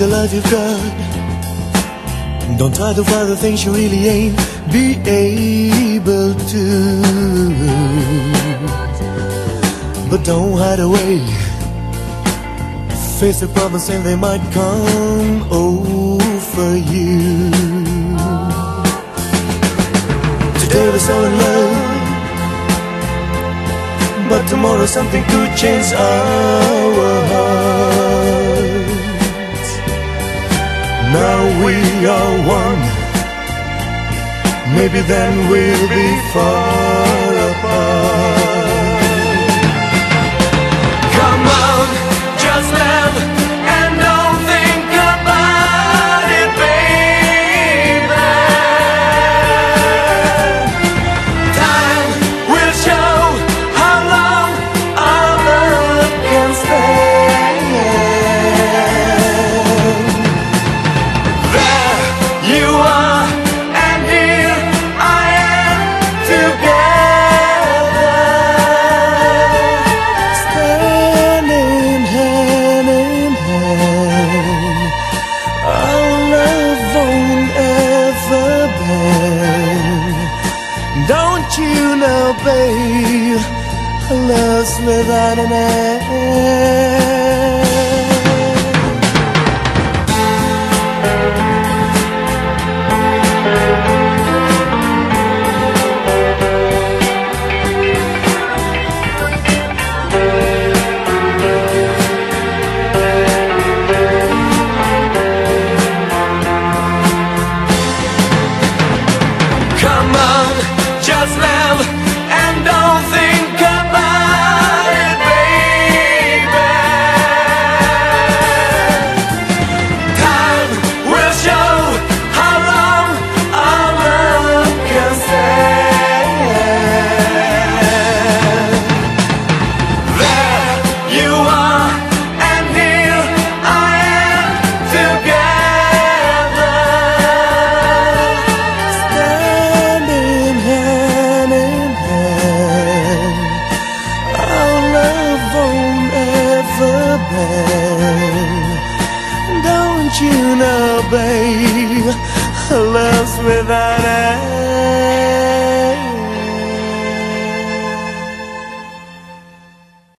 The love you've got. Don't try to find the things you really ain't be able to. But don't hide away. Face the problems and they might come over you. Today we're so in love. But tomorrow something could change our hearts. Are one. Maybe then we'll be far you are and you I am together standing I love ever Don't you know, babe, love's without an end. Don't you know, babe, love's without end.